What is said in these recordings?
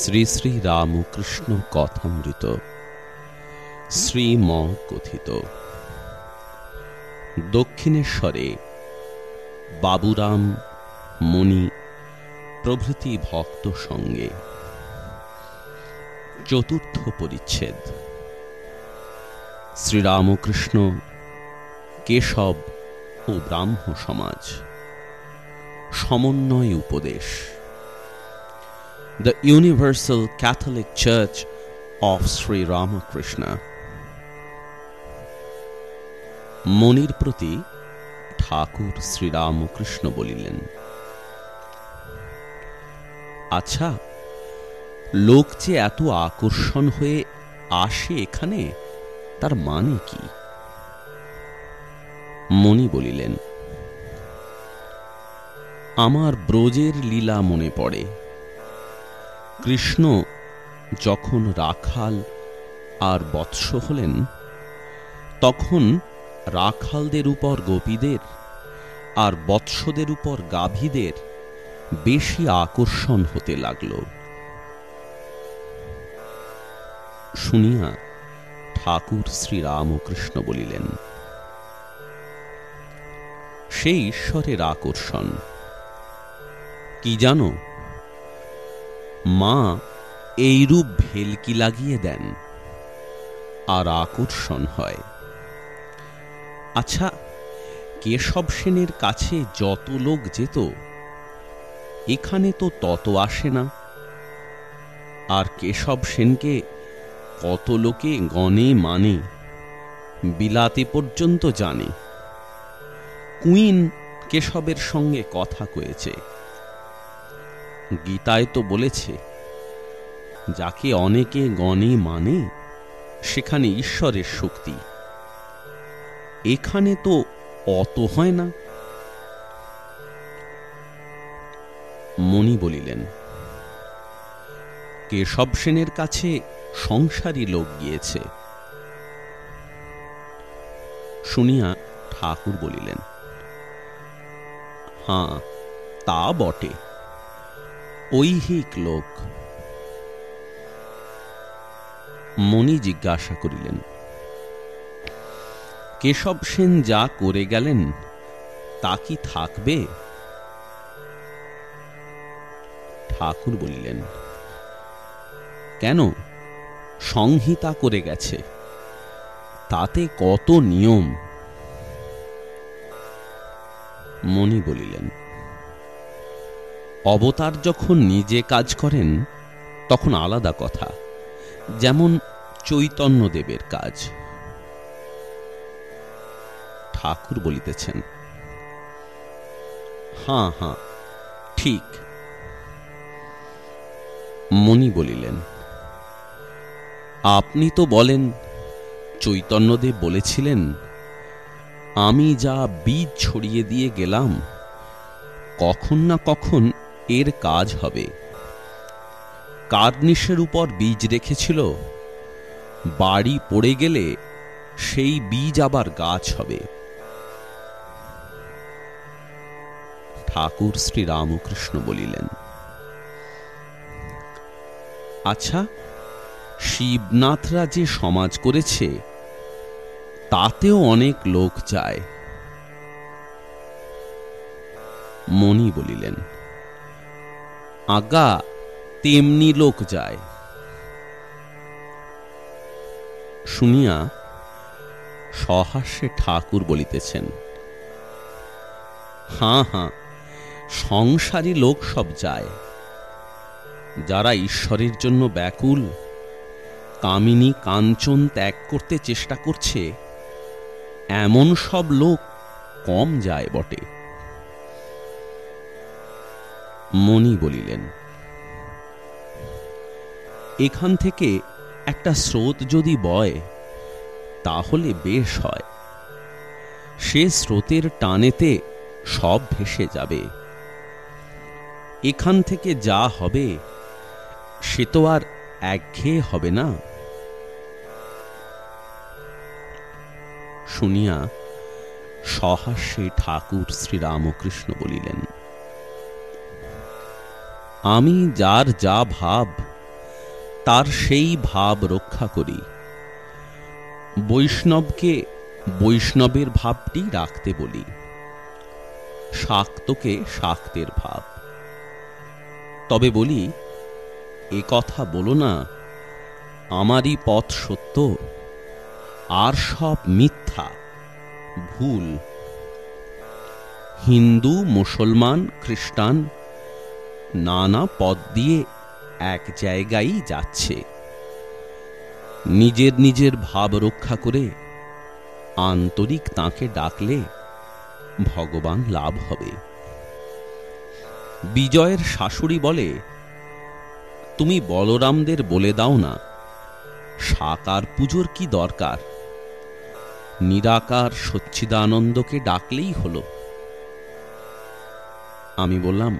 শ্রী শ্রী রামকৃষ্ণ কথামৃত। শ্রীম কথিত দক্ষিণেশ্বরে বাবুরাম মণি প্রভৃতি ভক্ত সঙ্গে চতুর্থ পরিচ্ছেদ। শ্রীরামকৃষ্ণ কেশব ও ব্রাহ্ম সমাজ সমন্বয় উপদেশ। The Universal Catholic Church of Sri Ramakrishna. মনির প্রতি ঠাকুর শ্রীরামকৃষ্ণ বলিলেন আচ্ছা লোক যে এত আকর্ষণ হয়ে আসে এখানে, তার মানে কি মণি বলিলেন, আমার ব্রজের লীলা মনে পড়ে কৃষ্ণ যখন রাখাল আর বৎস হলেন, তখন রাখালদের উপর গোপীদের আর বৎসদের উপর গাভীদের বেশি আকর্ষণ হতে লাগল। শুনিয়া ঠাকুর শ্রীরামকৃষ্ণ বলিলেন সেই ঈশ্বরের আকর্ষণ। কি জানো মা, এইরূপ ভেলকি লাগিয়ে দেন। আর আকর্ষণ হয়। আচ্ছা কেশব সেনের কাছে যত লোক যেত, এখানে তো তত আসে না। আর কেশব সেনকে কত লোকে গণে মানে বিলাতে পর্যন্ত জানে। কুইন কেশবের সঙ্গে কথা কয়েছে। গীতায় তো বলেছে, যাকে অনেকে গণে মানে সেখানে ঈশ্বরের শক্তি। এখানে তো অত হয় না। মণি বলিলেন, কেশব সেনের কাছে সংসারী লোক গিয়েছে। শুনিয়া ঠাকুর বলিলেন, হাঁ, তা বটে। ঐহিক লোক। মণি জিজ্ঞাসা করিলেন, কেশব সেন যা করে গেলেন, তা কি থাকবে? ঠাকুর বলিলেন, কেন? সংহিতা করে গেছে। তাতে কত নিয়ম? মণি বলিলেন অবতার যখন নিজে কাজ করেন, তখন আলাদা কথা। যেমন চৈতন্যদেবের কাজ। ঠাকুর বলিতেছেন, হাঁ হাঁ, ঠিক। মণি বলিলেন, আপনি তো বলেন, চৈতন্যদেব বলেছিলেন, আমি যা বীজ ছড়িয়ে দিয়ে গেলাম, কখন না কখন এর কাজ হবে। কার্নিশের উপর বীজ রেখেছিল। বাড়ি পড়ে গেলে সেই বীজ আবার গাছ হবে। ঠাকুর শ্রী রামকৃষ্ণ বলিলেন আচ্ছা শিবনাথরা যে সমাজ করেছে, তাতেও অনেক লোক যায়। মণি বলিলেন আগা তেমনি লোক যায়। শুনিয়া সহাস্যে ঠাকুর বলিতেছেন, হাঁ হাঁ, সংসারী লোক সব যায়, যারা ঈশ্বরের জন্য ব্যাকুল, কামিনী কাঞ্চন ত্যাগ করতে চেষ্টা করছে, এমন সব লোক কম যায় বটে। মণি বলিলেন, এখান থেকে একটা স্রোত যদি বয়, তাহলে বেশ হয়। সে স্রোতের টানেতে সব ভেসে যাবে। এখান থেকে যা হবে, সে তো আর একঘেয়ে হবে না? শুনিয়া সহাস্যে ঠাকুর শ্রীরামকৃষ্ণ বলিলেন আমি যার যা ভাব, তার সেই ভাব রক্ষা করি। বৈষ্ণবকে বৈষ্ণবের ভাবটি রাখতে বলি, শাক্তকে শাক্তের ভাব। তবে বলি, এ কথা বলো না, আমারই পথ সত্য, আর সব মিথ্যা, ভুল। হিন্দু, মুসলমান, খ্রিস্টান নানা পথ দিয়ে এক জায়গায় যাচ্ছে। নিজের নিজের ভাব রক্ষা করে আন্তরিক তাকে ডাকলে ভগবান লাভ হবে। বিজয়ের শাশুড়ি বলে, তুমি বলরামদের বলে দাও না সাকার পুজোর কি দরকার? নিরাকার সচ্চিদানন্দকে ডাকলেই হলো। আমি বললাম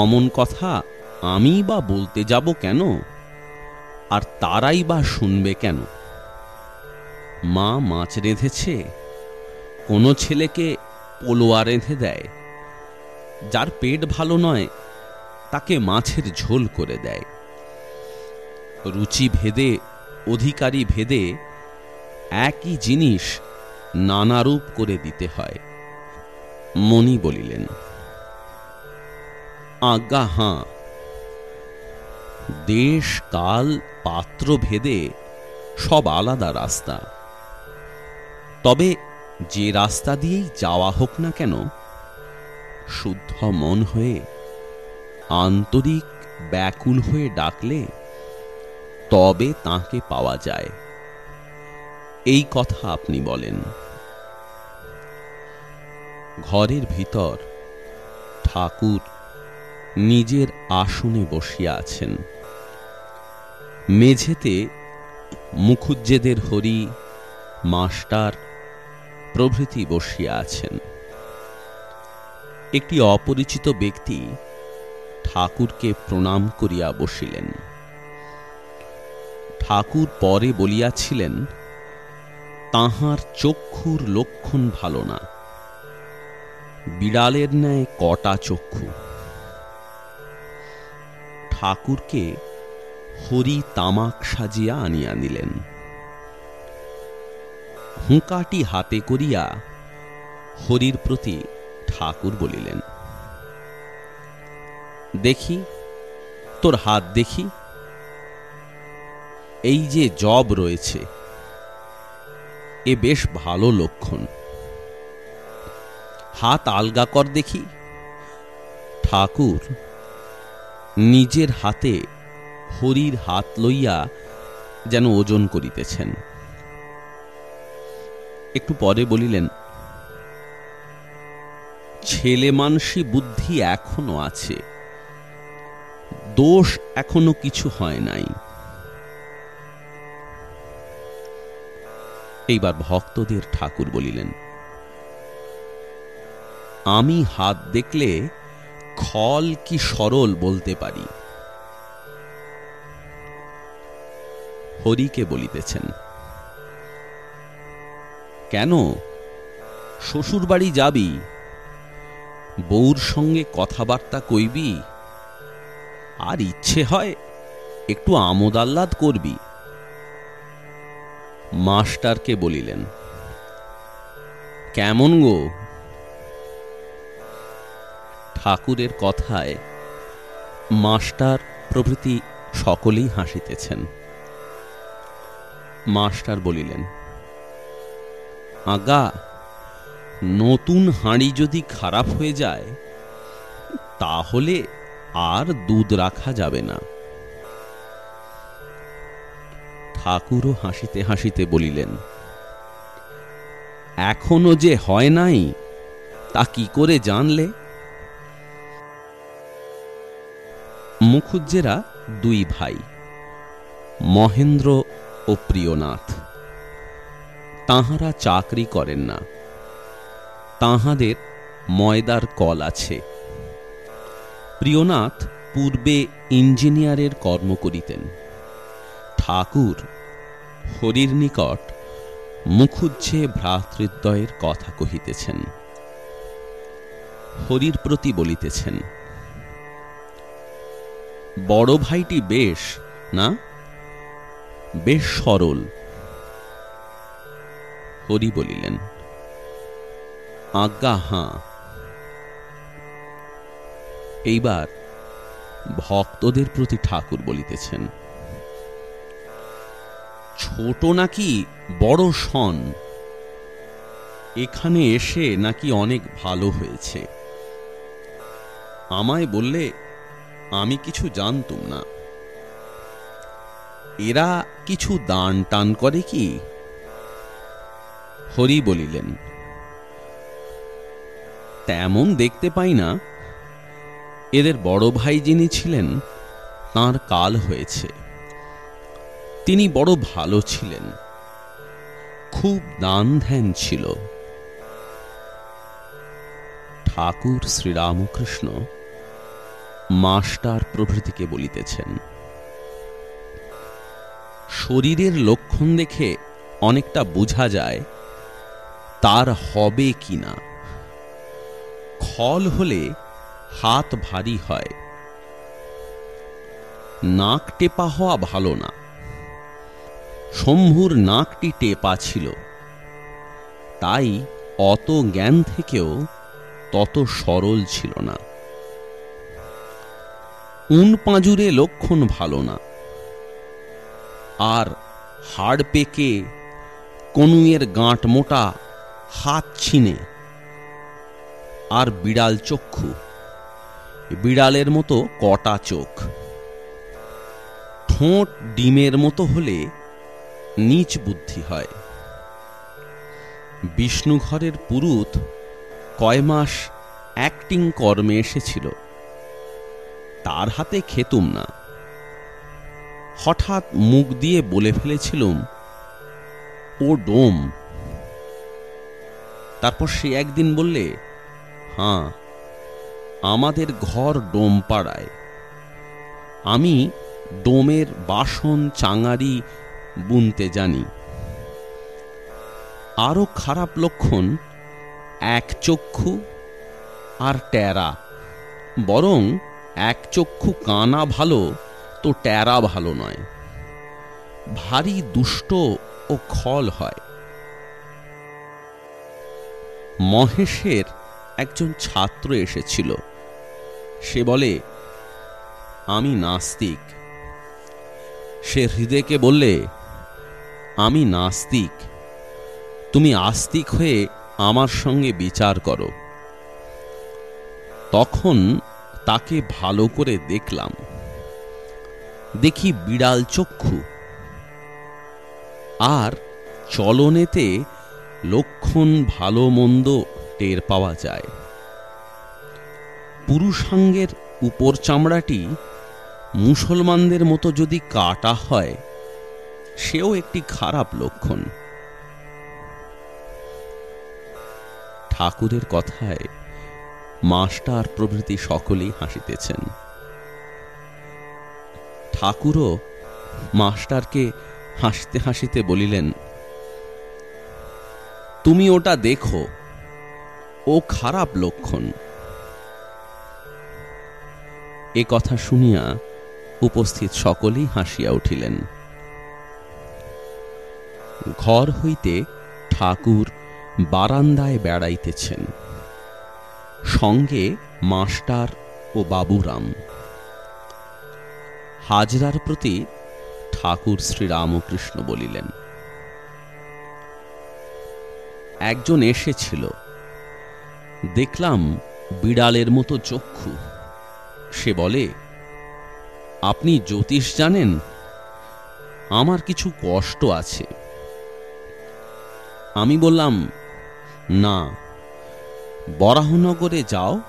অমন কথা আমি বা বলতে যাব কেন? আর তারাই বা শুনবে কেন? মা মাছ রেঁধেছে, কোনো ছেলেকে পোলোয়া রেঁধে দেয়। যার পেট ভালো নয়, তাকে মাছের ঝোল করে দেয়। রুচি ভেদে, অধিকারী ভেদে, একই জিনিস নানারূপ করে দিতে হয়। মনি বলিলেন আজ্ঞা হাঁ দেশ, কাল, পাত্র, ভেদে সব আলাদা রাস্তা। তবে যে রাস্তা দিয়েই যাওয়া হোক না কেন, শুদ্ধ মন হয়ে, আন্তরিক ব্যাকুল হয়ে ডাকলে তবে তাকে পাওয়া যায়। এই কথা আপনি বলেন। ঘরের ভিতর ঠাকুর নিজের আসনে বসিয়া আছেন। মেঝেতে মুখুজ্জেদের হরি, মাস্টার প্রভৃতি বসিয়া আছেন। একটি অপরিচিত ব্যক্তি ঠাকুরকে প্রণাম করিয়া বসিলেন। ঠাকুর পরে বলিয়াছিলেন, তাহার চক্ষুর লক্ষণ ভালো না। বিড়ালের ন্যায় কটা চক্ষু? ঠাকুরকে হরি তামাক সাজিয়া আনিয়া নিলেন হুঁকাটি হাতে করিয়া হরির প্রতি ঠাকুর বলিলেন, দেখি, তোর হাত দেখি। এই যে জব রয়েছে, এ বেশ ভালো লক্ষণ। হাত আলগা কর দেখি। ঠাকুর নিজের হাতে হরির হাত লইয়া যেন ওজন করিতেছেন। একটু পরে বলিলেন, ছেলে মানসী বুদ্ধি এখনও আছে। দোষ এখনও কিছু হয় নাই। এইবার ভক্তদের ঠাকুর বলিলেন, আমি হাত দেখলে খল কি সরল বলতে পারি? হরিকে বলিতেছেন, কেন? শ্বশুর বাড়ি যাবি? বউর সঙ্গে কথাবার্তা কইবি? আর ইচ্ছে হয় একটু আমোদ আহ্লাদ করবি? মাস্টারকে বলিলেন, কেমন গো? ঠাকুরের কথায় মাস্টার প্রভৃতি সকলেই হাসিতেছেন। মাস্টার বলিলেন, আগা, নতুন হাঁড়ি যদি খারাপ হয়ে যায়, তাহলে আর দুধ রাখা যাবে না। ঠাকুরও হাসিতে হাসিতে বলিলেন, এখনও যে হয় নাই, তা কি করে জানলে? মুখুজ্জেরা দুই ভাই, মহেন্দ্র ও প্রিয়নাথ। তাহারা চাকরি করেন না। তাহাদের ময়দার কল আছে। প্রিয়নাথ পূর্বে ইঞ্জিনিয়ারের কর্ম করিতেন। ঠাকুর হরির নিকট মুখুজ্জে ভ্রাতৃদ্বয়ের কথা কহিতেছেন। হরির প্রতি বলিতেছেন বড় ভাইটি বেশ, না? বেশ সরল। হরি বলিলেন, আজ্ঞা, হাঁ। এইবার ভক্তদের প্রতি ঠাকুর বলিতেছেন, ছোট নাকি বড় সন? এখানে এসে নাকি অনেক ভালো হয়েছে। আমায় বললে আমি কিছু জানতুম না। এরা কিছু দান টান করে কি? হরি বলিলেন, তেমন দেখতে পাই না। এদের বড় ভাই যিনি ছিলেন, তার কাল হয়েছে। তিনি বড় ভালো ছিলেন। খুব দান ধ্যান ছিল। ঠাকুর শ্রীরামকৃষ্ণ মাস্টার প্রভৃতিকে বলিতেছেন। শরীরের লক্ষণ দেখে অনেকটা বোঝা যায়, তার হবে কিনা খল হলে হাত ভারী হয়। নাক টেপা হওয়া ভালো না। শম্ভুর নাকটি টেপা ছিল। তাই অত জ্ঞান থেকেও তত সরল ছিল না। উন পাঁজুরে লক্ষণ ভালো না। আর হাড় পেকে কনুয়ের গাঁট মোটা, হাত ছিনে। আর বিড়াল চক্ষু, বিড়ালের মতো কটা চোখ। ঠোঁট ডিমের মতো হলে নিচ বুদ্ধি হয়। বিষ্ণুঘরের পুরুত কয় মাস অ্যাক্টিং কর্মে এসেছিল। তার হাতে খেতুম না। হঠাৎ মুখ দিয়ে বলে ফেলেছিলুম, ও ডোম। তারপর সে একদিন বললে, হাঁ, আমাদের ঘর ডোম পাড়ায় আমি ডোমের বাসন, চাঙারি বুনতে জানি। আরও খারাপ লক্ষণ, এক চক্ষু আর ট্যারা বরং এক চক্ষু কানা ভালো, তো ট্যারা ভালো নয়। ভারী দুষ্ট ও খল হয়। মহেশের একজন ছাত্র এসেছিল। সে বলে, আমি নাস্তিক। সে হৃদয়কে বললে, আমি নাস্তিক। তুমি আস্তিক হয়ে আমার সঙ্গে বিচার করো। তখন তাকে ভালো করে দেখলাম। দেখি বিড়াল চক্ষু। আর চলনেতে লক্ষণ ভালো মন্দ টের পাওয়া যায়। পুরুষাঙ্গের উপর চামড়াটি মুসলমানদের মতো যদি কাটা হয়, সেও একটি খারাপ লক্ষণ। ঠাকুরের কথায় মাস্টার প্রভৃতি সকলেই হাসিতেছেন। ঠাকুরও মাস্টারকে হাসতে হাসিতে বলিলেন, তুমি ওটা দেখো, ও খারাপ লক্ষণ। এ কথা শুনিয়া উপস্থিত সকলেই হাসিয়া উঠিলেন। ঘর হইতে ঠাকুর বারান্দায় বেড়াইতেছেন। সঙ্গে মাস্টার ও বাবুরাম। হাজরার প্রতি ঠাকুর শ্রীরামকৃষ্ণ বলিলেন, একজন এসেছিল। দেখলাম বিড়ালের মতো চক্ষু। সে বলে, আপনি জ্যোতিষ জানেন? আমার কিছু কষ্ট আছে। আমি বললাম, না বরাহনগরে যাও,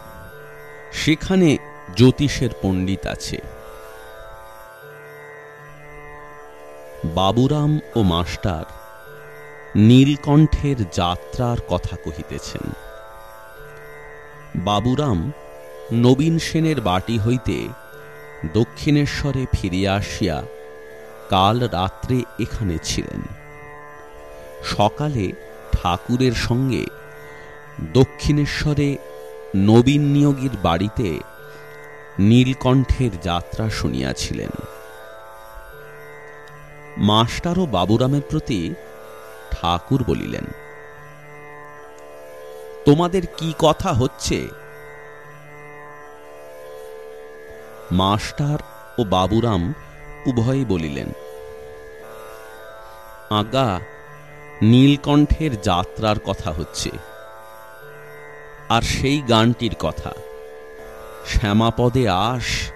সেখানে জ্যোতিষের পণ্ডিত আছে। বাবুরাম ও মাস্টার নীলকণ্ঠের যাত্রার কথা কহিতেছেন। বাবুরাম নবীন সেনের বাটি হইতে দক্ষিণেশ্বরে ফিরিয়া আসিয়া কাল রাত্রে এখানে ছিলেন। সকালে ঠাকুরের সঙ্গে দক্ষিণেশ্বরে নবীন নিয়োগীর বাড়িতে নীলকণ্ঠের যাত্রা শুনিয়াছিলেন। মাস্টার ও বাবুরামের প্রতি ঠাকুর বলিলেন, তোমাদের কি কথা হচ্ছে? মাস্টার ও বাবুরাম উভয়ই বলিলেন, আগা, নীলকণ্ঠের যাত্রার কথা হচ্ছে। আর সেই গানটির কথা। শ্যামাপদে আস,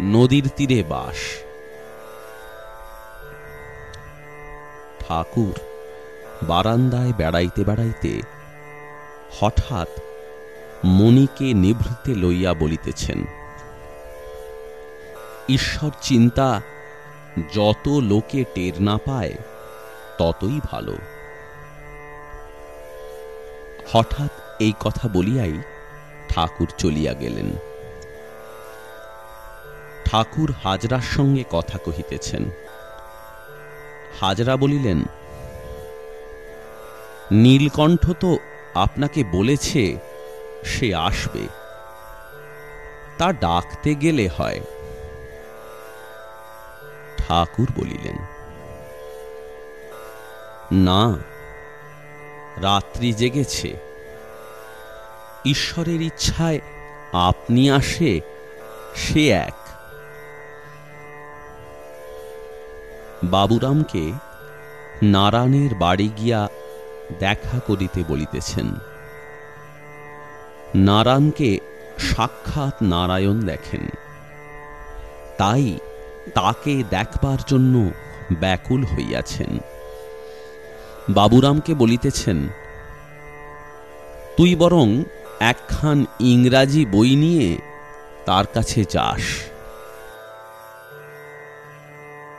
নদীর তীরে বাস। ঠাকুর বারান্দায় বেড়াইতে বেড়াইতে হঠাৎ মণিকে নিভৃতে লইয়া বলিতেছেন, ঈশ্বর চিন্তা, যত লোকে টের না পায়, ততই ভালো। হঠাৎ এই কথা বলিয়াই ঠাকুর চলিয়া গেলেন। ঠাকুর হাজরার সঙ্গে কথা কহিতেছেন। হাজরা বলিলেন, নীলকণ্ঠ তো আপনাকে বলেছে সে আসবে। তা ডাকতে গেলে হয়। ঠাকুর বলিলেন, না, রাত্রি জেগেছে। ঈশ্বরের ইচ্ছায় আপনি আসে, সে এক। বাবুরামকে নারায়ণের বাড়ি গিয়া দেখা করিতে বলিতেছেন। নারায়ণকে সাক্ষাৎ নারায়ণ দেখেন। তাই তাকে দেখবার জন্য ব্যাকুল হইয়াছেন। বাবুরামকে বলিতেছেন, তুই বরং একখান ইংরাজি বই নিয়ে তার কাছে যাস।